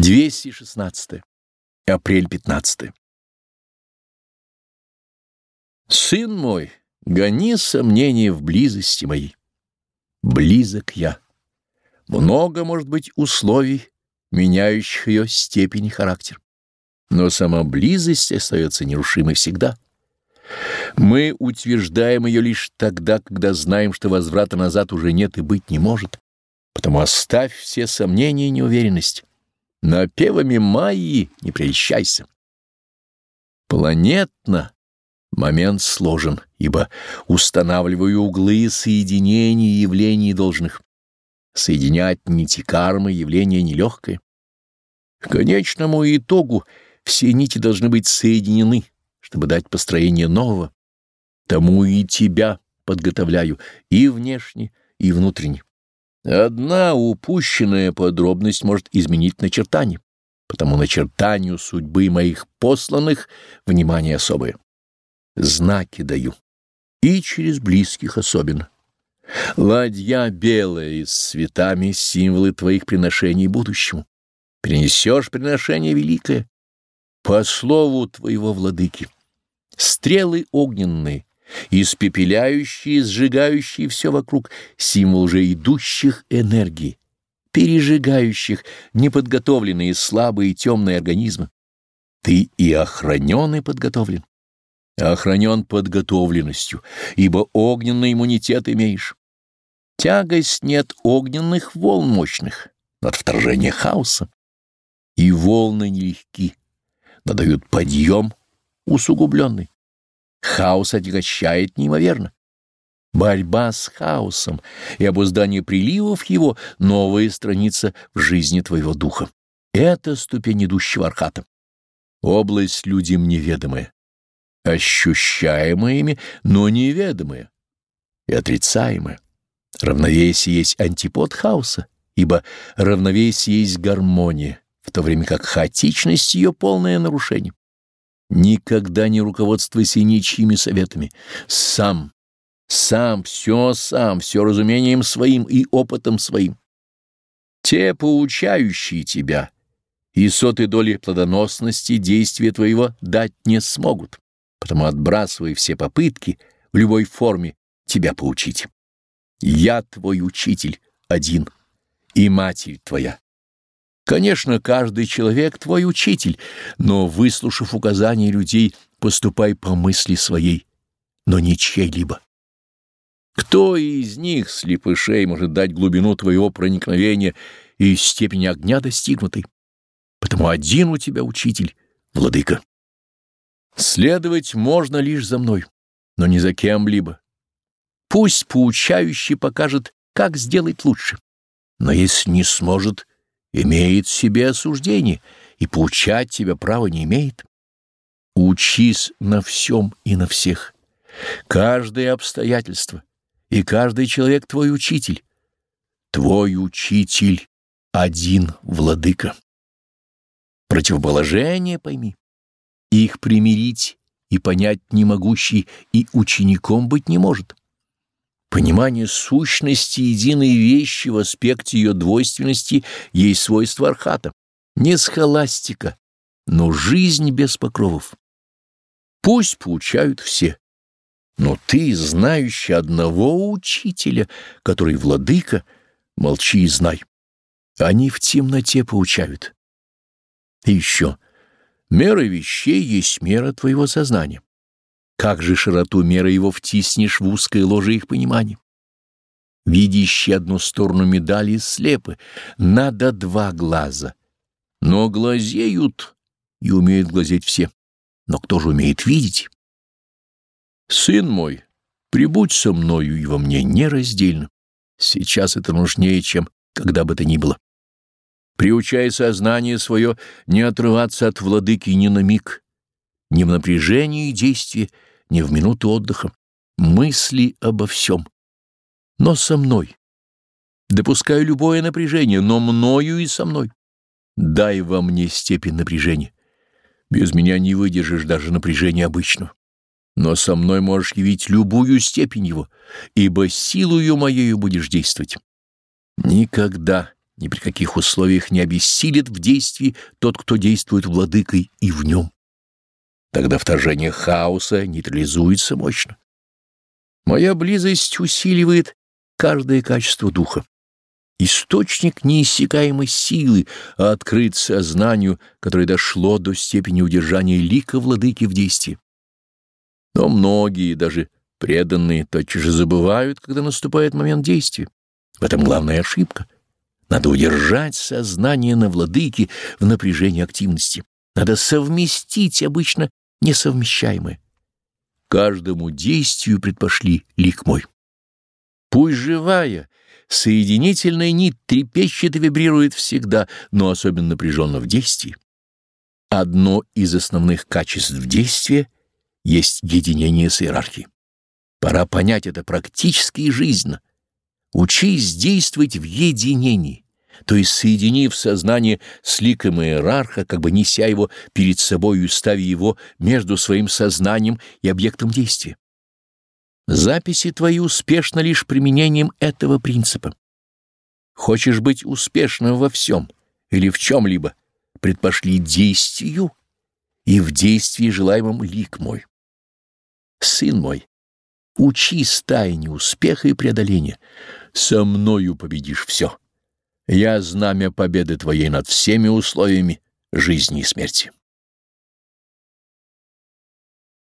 216. Апрель 15. Сын мой, гони сомнения в близости моей. Близок я. Много может быть условий, меняющих ее степень и характер. Но сама близость остается нерушимой всегда. Мы утверждаем ее лишь тогда, когда знаем, что возврата назад уже нет и быть не может. Потому оставь все сомнения и неуверенность. Напевами Майи не прельщайся. Планетно момент сложен, ибо устанавливаю углы соединений явлений должных. Соединять нити кармы явление нелегкое. К конечному итогу все нити должны быть соединены, чтобы дать построение нового. Тому и тебя подготовляю и внешне, и внутренне. Одна упущенная подробность может изменить начертание, потому начертанию судьбы моих посланных внимание особое. Знаки даю, и через близких особенно. Ладья белая с цветами — символы твоих приношений будущему. Принесешь приношение великое по слову твоего владыки. Стрелы огненные, испепеляющие, сжигающие все вокруг, символ уже идущих энергий, пережигающих неподготовленные слабые темные организмы. Ты и охранен и подготовлен. Охранен подготовленностью, ибо огненный иммунитет имеешь. Тягость нет огненных волн мощных, от вторжения хаоса. И волны нелегки, но дают подъем усугубленный. Хаос отягощает неимоверно. Борьба с хаосом и обуздание приливов его — новая страница в жизни твоего духа. Это ступень идущего архата. Область людям неведомая, ощущаемая ими, но неведомая и отрицаемая. Равновесие есть антипод хаоса, ибо равновесие есть гармония, в то время как хаотичность ее полное нарушение. Никогда не руководствуйся ничьими советами. Сам, сам, все сам, все разумением своим и опытом своим. Те, поучающие тебя, и сотой доли плодоносности действия твоего дать не смогут, потому отбрасывай все попытки в любой форме тебя поучить. Я твой учитель один, и матерь твоя. Конечно, каждый человек твой учитель, но, выслушав указания людей, поступай по мысли своей, но не чьей-либо. Кто из них, слепышей, может дать глубину твоего проникновения и степень огня достигнутой? Потому один у тебя учитель, владыка. Следовать можно лишь за мной, но не за кем-либо. Пусть поучающий покажет, как сделать лучше. Но если не сможет, имеет в себе осуждение и поучать тебя права не имеет. Учись на всем и на всех. Каждое обстоятельство и каждый человек твой учитель. Твой учитель один владыка. Противоположение пойми. Их примирить и понять не могущий и учеником быть не может. Понимание сущности единой вещи в аспекте ее двойственности есть свойство архата, не схоластика, но жизнь без покровов. Пусть поучают все, но ты, знающий одного учителя, который владыка, молчи и знай. Они в темноте поучают. И еще, мера вещей есть мера твоего сознания. Как же широту меры его втиснешь в узкое ложе их понимания? Видящие одну сторону медали слепы, надо два глаза. Но глазеют и умеют глазеть все. Но кто же умеет видеть? Сын мой, прибудь со мною и во мне нераздельно. Сейчас это нужнее, чем когда бы то ни было. Приучай сознание свое не отрываться от владыки ни на миг, ни в напряжении действия, ни в минуту отдыха. Мысли обо всем. Но со мной. Допускаю любое напряжение, но мною и со мной. Дай во мне степень напряжения. Без меня не выдержишь даже напряжения обычного. Но со мной можешь явить любую степень его, ибо силою моею будешь действовать. Никогда ни при каких условиях не обессилит в действии тот, кто действует владыкой и в нем. Тогда вторжение хаоса нейтрализуется мощно. Моя близость усиливает каждое качество духа. Источник неиссякаемой силы, а открыт сознанию, которое дошло до степени удержания лика владыки в действии. Но многие, даже преданные, тотчас же забывают, когда наступает момент действия. В этом главная ошибка. Надо удержать сознание на владыке в напряжении активности. Надо совместить обычно несовмещаемое. Каждому действию предпошли лик мой. Пусть живая, соединительная нить трепещет и вибрирует всегда, но особенно напряженно в действии. Одно из основных качеств действия есть единение с иерархией. Пора понять это практически и жизненно. Учись действовать в единении, то есть соединив сознание с ликом иерарха, как бы неся его перед собой и ставя его между своим сознанием и объектом действия. Записи твои успешны лишь применением этого принципа. Хочешь быть успешным во всем или в чем-либо, предпошли действию, и в действии желаемом лик мой. Сын мой, учи тайне успеха и преодоления. Со мною победишь все. Я знамя победы твоей над всеми условиями жизни и смерти.